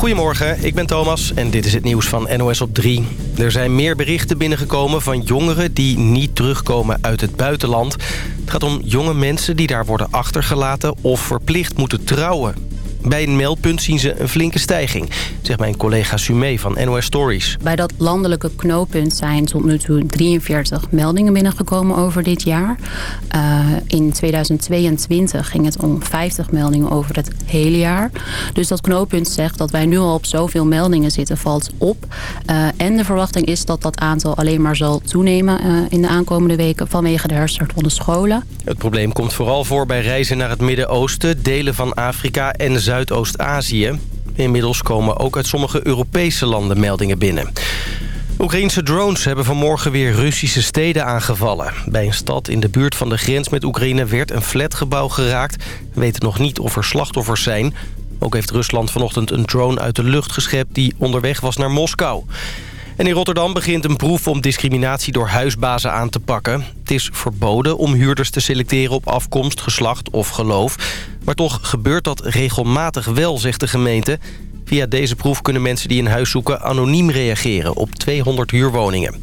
Goedemorgen, ik ben Thomas en dit is het nieuws van NOS op 3. Er zijn meer berichten binnengekomen van jongeren die niet terugkomen uit het buitenland. Het gaat om jonge mensen die daar worden achtergelaten of verplicht moeten trouwen. Bij een meldpunt zien ze een flinke stijging, zegt mijn collega Sumé van NOS Stories. Bij dat landelijke knooppunt zijn tot nu toe 43 meldingen binnengekomen over dit jaar. Uh, in 2022 ging het om 50 meldingen over het hele jaar. Dus dat knooppunt zegt dat wij nu al op zoveel meldingen zitten, valt op. Uh, en de verwachting is dat dat aantal alleen maar zal toenemen uh, in de aankomende weken vanwege de herstart van de scholen. Het probleem komt vooral voor bij reizen naar het Midden-Oosten, delen van Afrika en Zuidoost-Azië. Inmiddels komen ook uit sommige Europese landen meldingen binnen. Oekraïnse drones hebben vanmorgen weer Russische steden aangevallen. Bij een stad in de buurt van de grens met Oekraïne werd een flatgebouw geraakt. We weten nog niet of er slachtoffers zijn. Ook heeft Rusland vanochtend een drone uit de lucht geschept die onderweg was naar Moskou. En in Rotterdam begint een proef om discriminatie door huisbazen aan te pakken. Het is verboden om huurders te selecteren op afkomst, geslacht of geloof. Maar toch gebeurt dat regelmatig wel, zegt de gemeente. Via deze proef kunnen mensen die een huis zoeken anoniem reageren op 200 huurwoningen.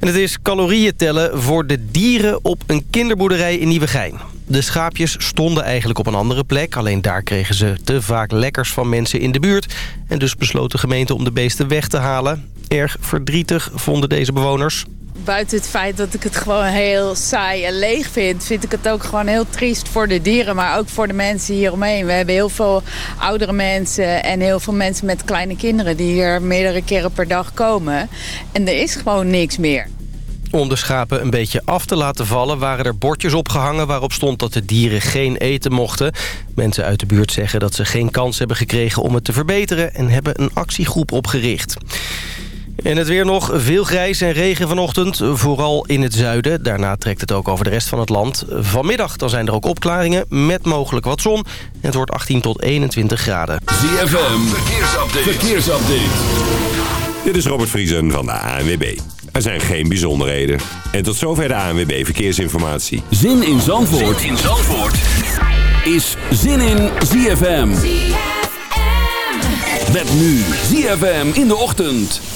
En het is calorieën tellen voor de dieren op een kinderboerderij in Nieuwegein. De schaapjes stonden eigenlijk op een andere plek. Alleen daar kregen ze te vaak lekkers van mensen in de buurt. En dus besloot de gemeente om de beesten weg te halen. Erg verdrietig vonden deze bewoners. Buiten het feit dat ik het gewoon heel saai en leeg vind... vind ik het ook gewoon heel triest voor de dieren, maar ook voor de mensen hieromheen. We hebben heel veel oudere mensen en heel veel mensen met kleine kinderen... die hier meerdere keren per dag komen. En er is gewoon niks meer. Om de schapen een beetje af te laten vallen... waren er bordjes opgehangen waarop stond dat de dieren geen eten mochten. Mensen uit de buurt zeggen dat ze geen kans hebben gekregen om het te verbeteren... en hebben een actiegroep opgericht. En het weer nog veel grijs en regen vanochtend, vooral in het zuiden. Daarna trekt het ook over de rest van het land. Vanmiddag dan zijn er ook opklaringen met mogelijk wat zon. En het wordt 18 tot 21 graden. ZFM, verkeersupdate. verkeersupdate. Dit is Robert Vriesen van de ANWB. Er zijn geen bijzonderheden. En tot zover de ANWB Verkeersinformatie. Zin in Zandvoort, zin in Zandvoort. is Zin in ZFM. ZFM. Met nu ZFM in de ochtend.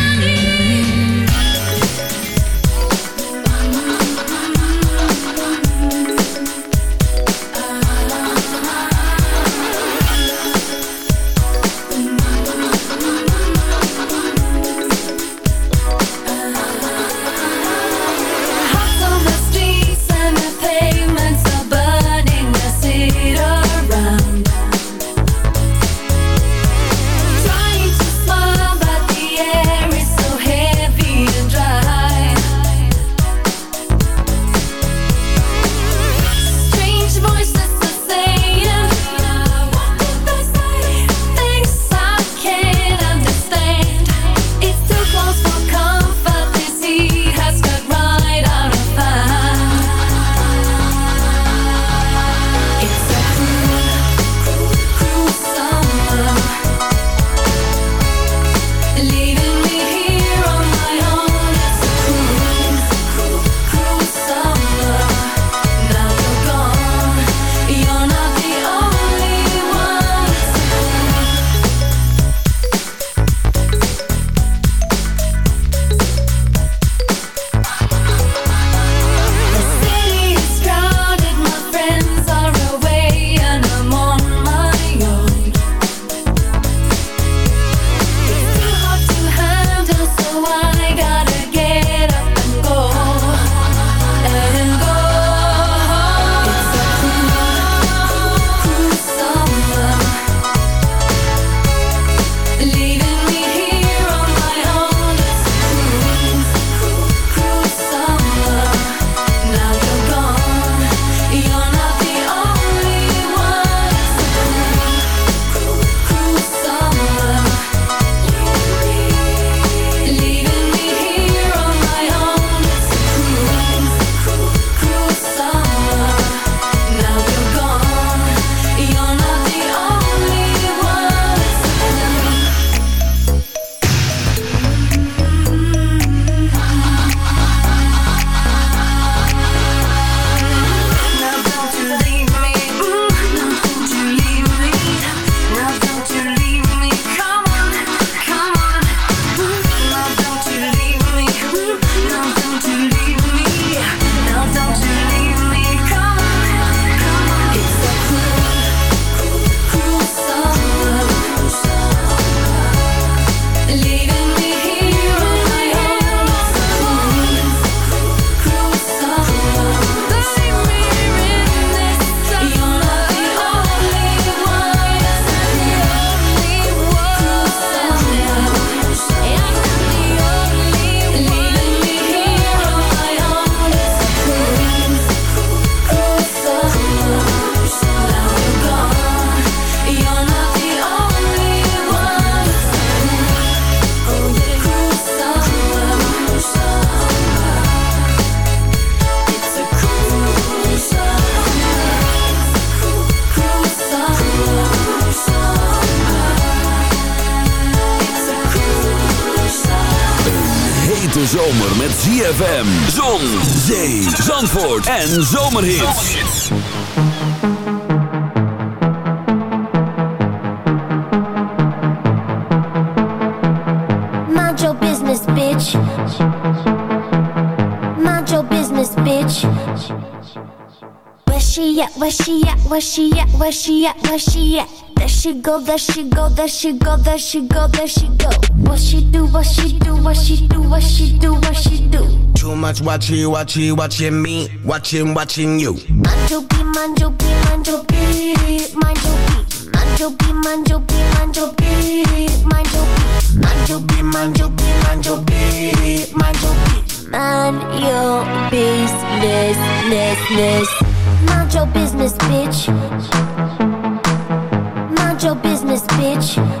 En zomerhits. Mind your business, bitch. Mind your business, bitch. Where she at? Where she at? Where she at? Where she at? Where she at? There she go, there she go, there she go, there she go, there she go. What she do, what she do, what she do, what she do, what she do. Too much watching, watching, watching me, watching, watching you. Manjo be, manjo be, manjo be, manjo be, manjo be, manjo be, manjo be, manjo be, manjo be, manjo be, manjo be, manjo be. Man your business, ness, ness. Mind your business, bitch. Mind your business, bitch.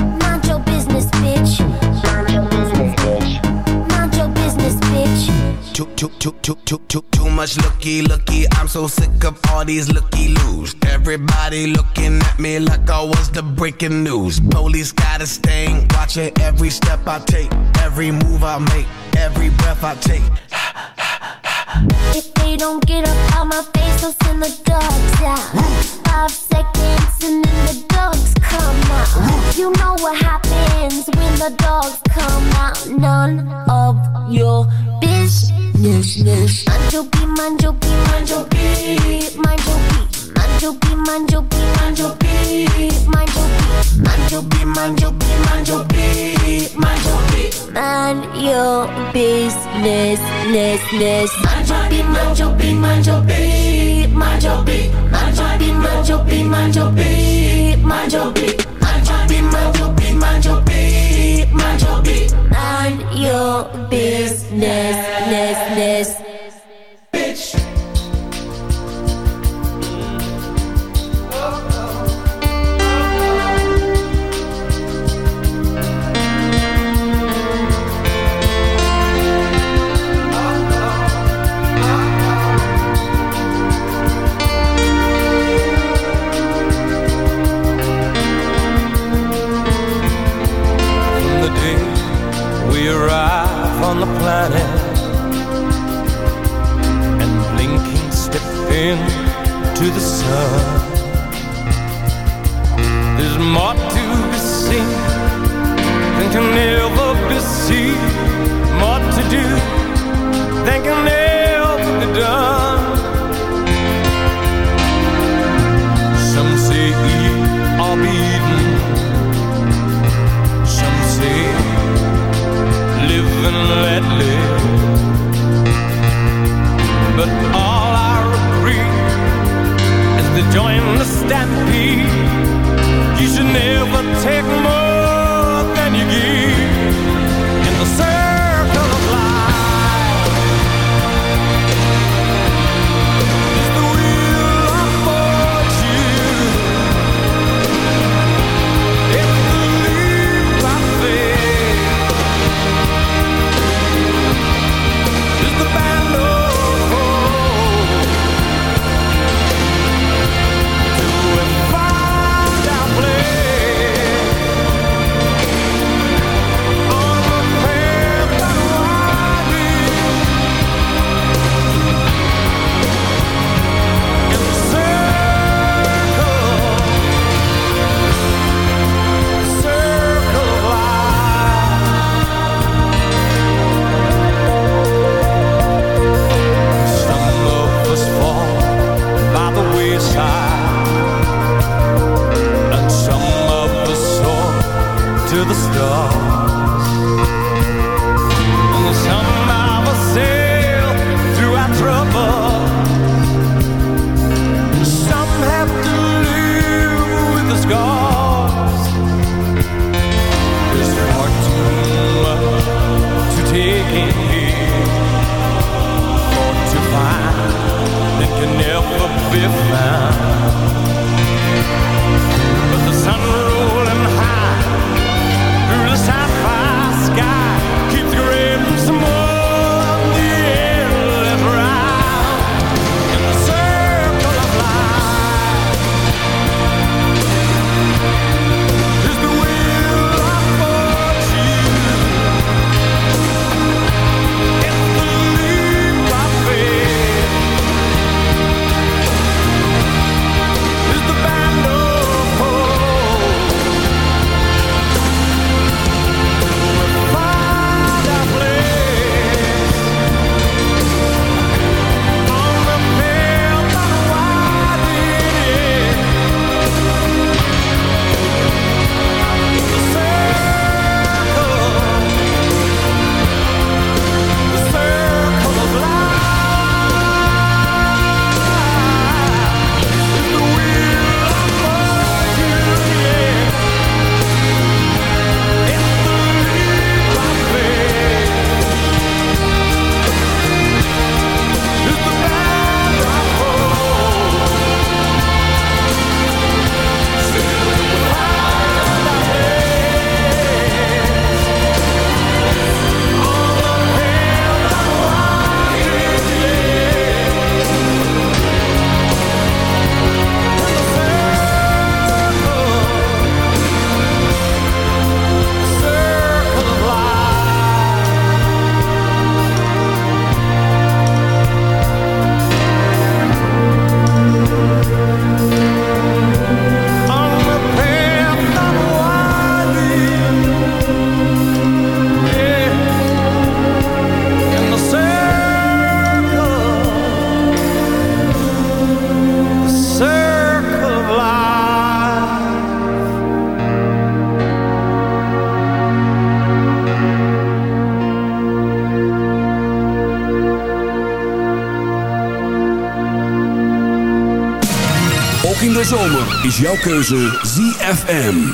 Too, too, too, too, too, too, much looky, looky. I'm so sick of all these looky loos. Everybody looking at me like I was the breaking news. Police got a sting, watching every step I take, every move I make, every breath I take. If they don't get up out my face, I'll send the dogs out. Five seconds ness, ness. Manjo B, manjo B, manjo B, manjo B. Manjo B, manjo B, manjo B, manjo B. Manjo B, manjo B, manjo B, manjo B. Man your business, ness, jouw keuze ZFM.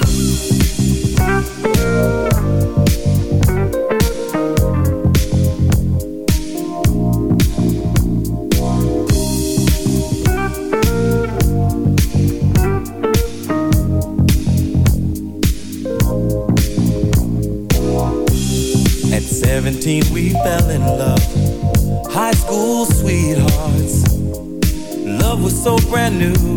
At 17 we fell in love. High school sweethearts. Love was so brand new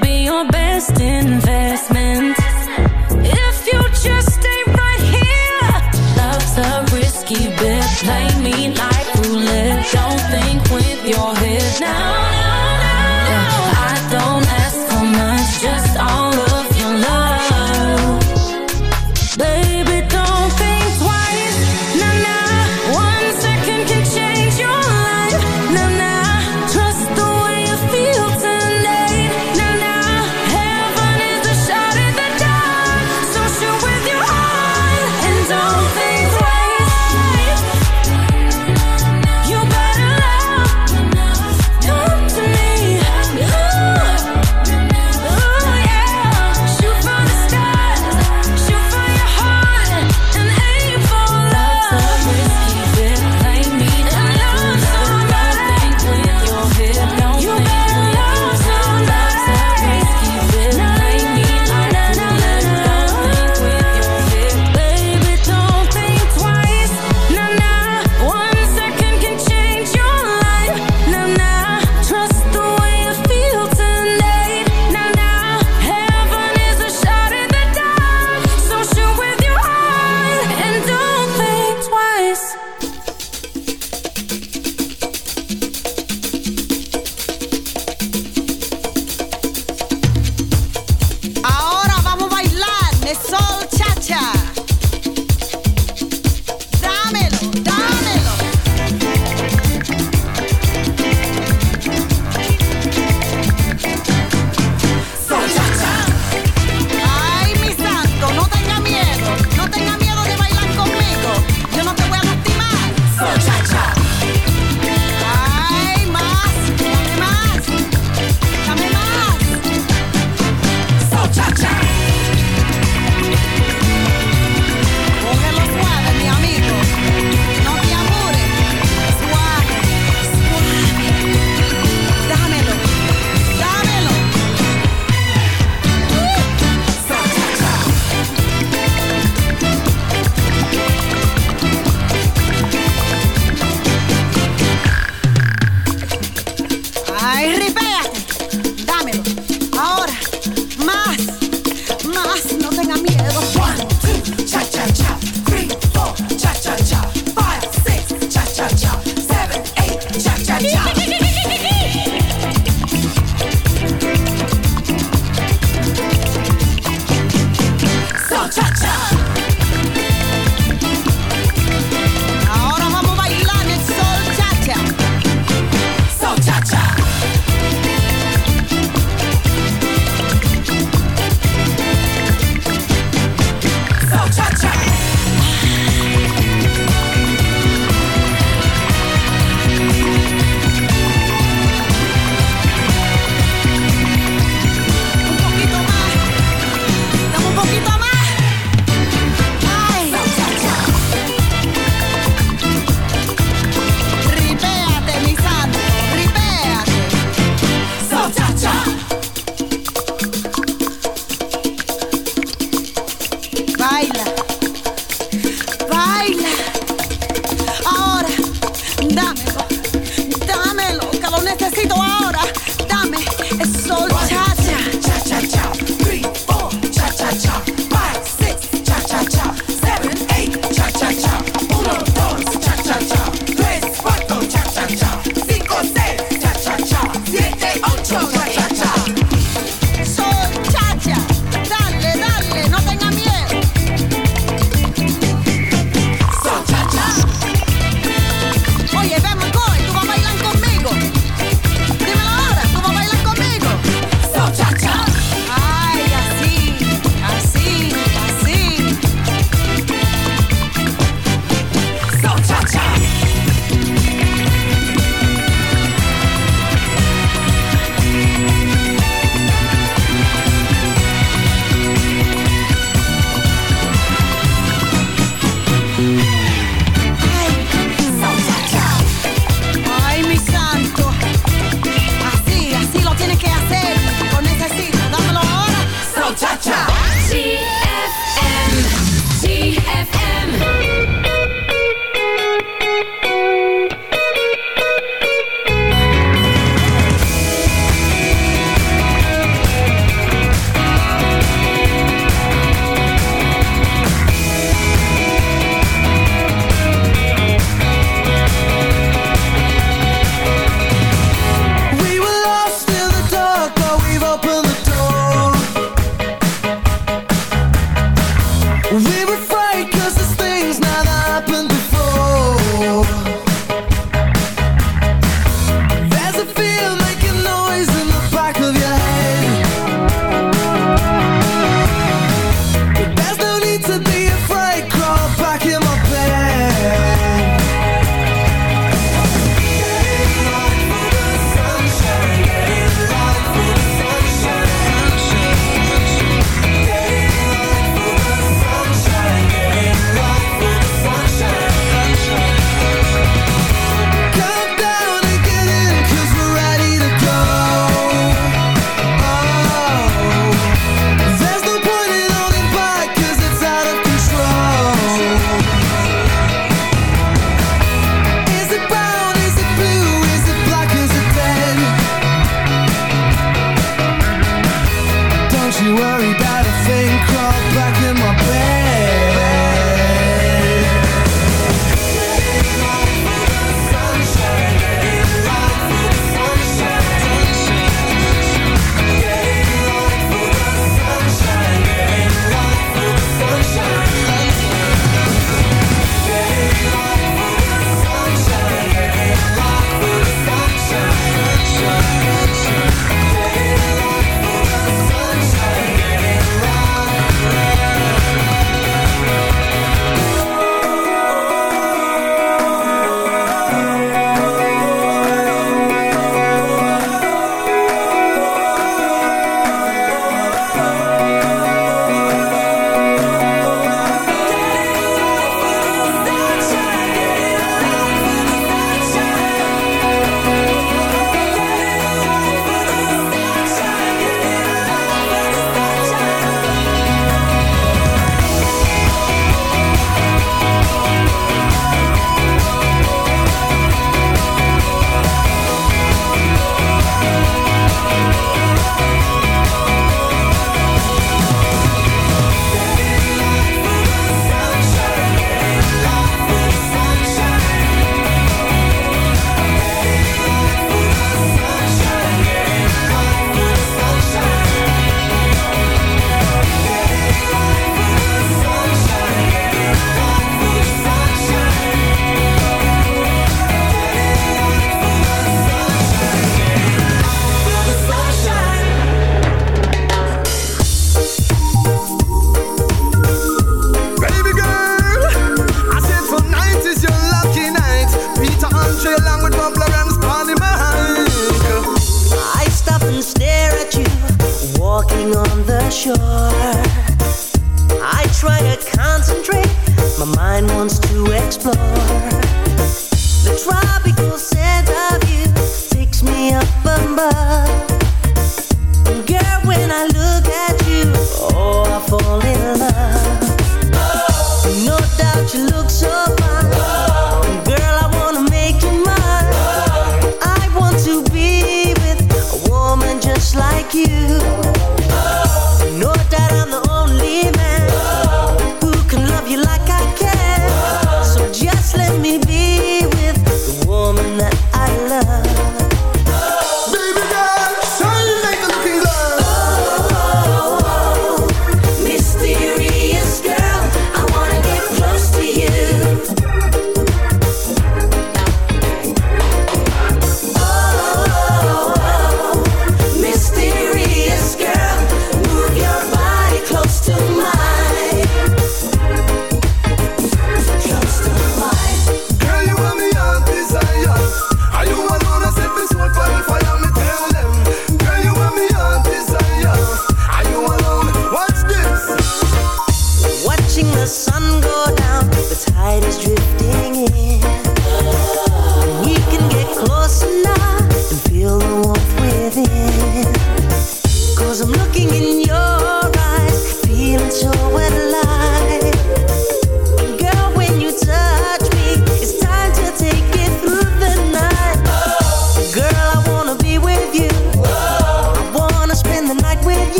be your best investment.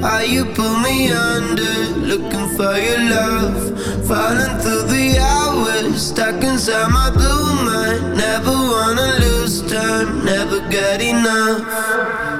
How you pull me under, looking for your love. Falling through the hours, stuck inside my blue mind. Never wanna lose time, never get enough.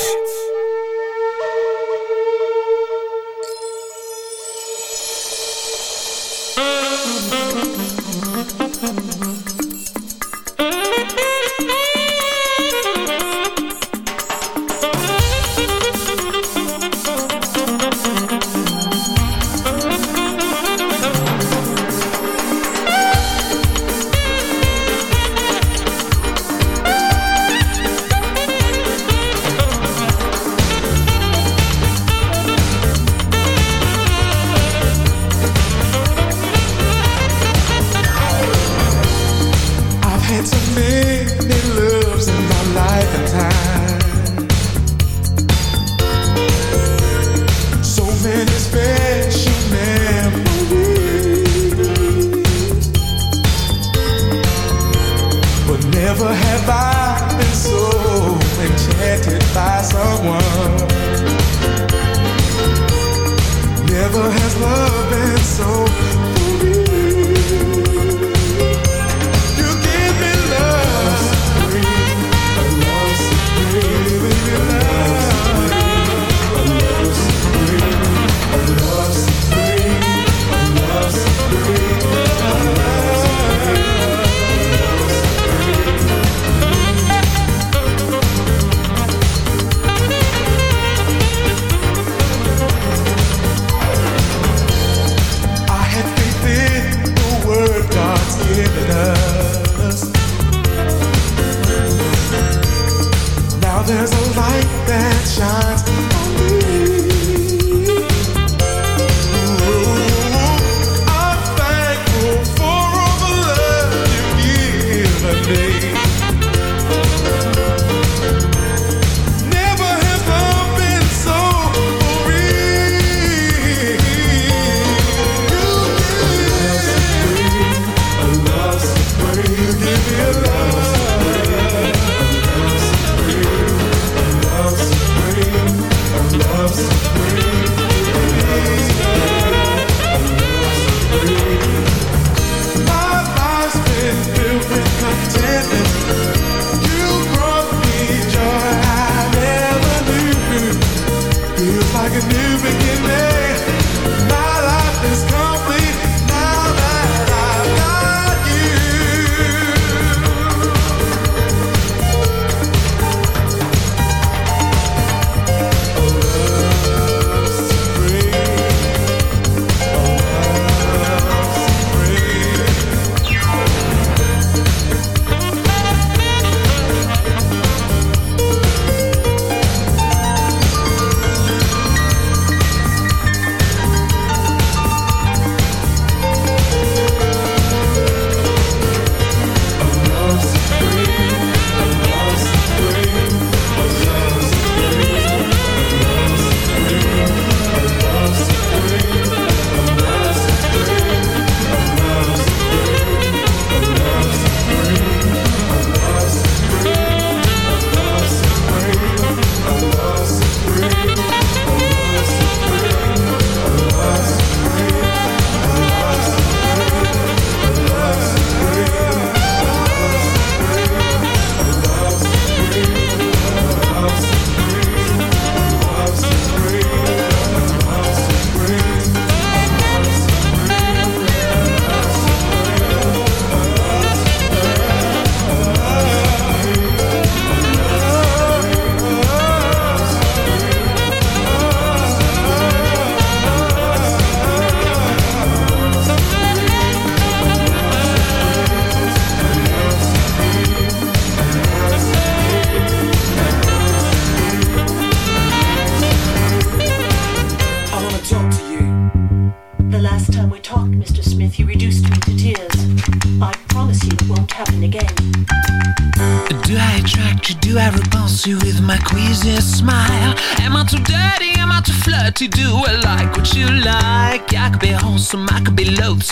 there's a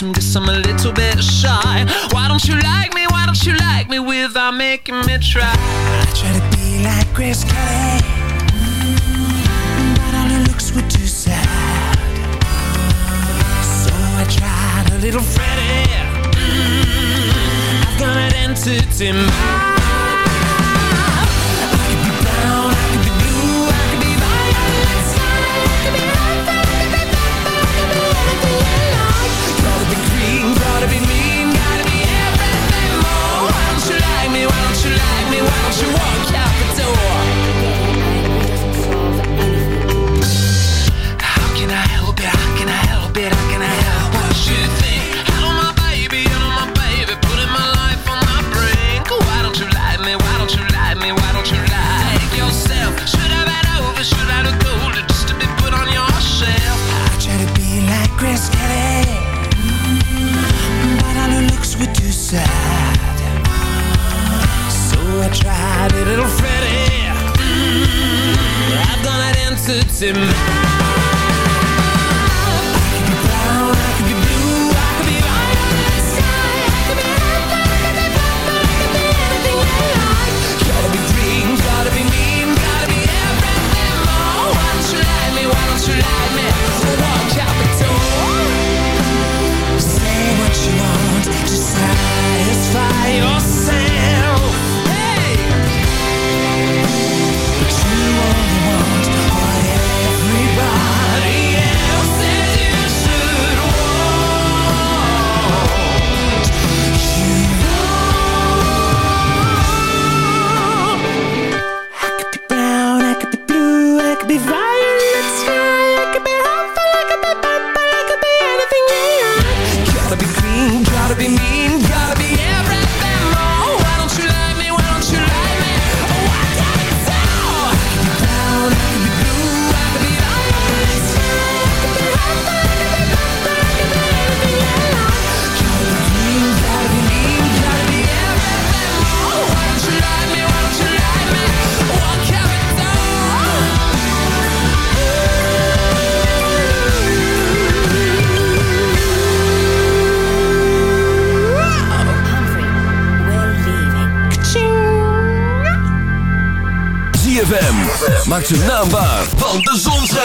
some guess I'm a little bit shy. Why don't you like me, why don't you like me without making me try? I try to be like Chris Kelly. Mm. But all her looks were too sad. So I tried a little Freddie mm. I've got an entity mind. him.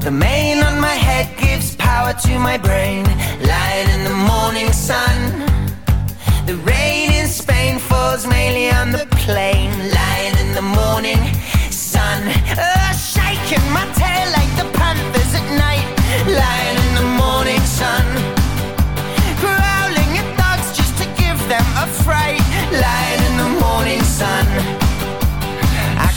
The mane on my head gives power to my brain. Lying in the morning sun. The rain in Spain falls mainly on the plain. Lying in the morning sun. Oh, shaking my tail like the panthers at night. Lying in the morning sun. Growling at dogs just to give them a fright. Lying in the morning sun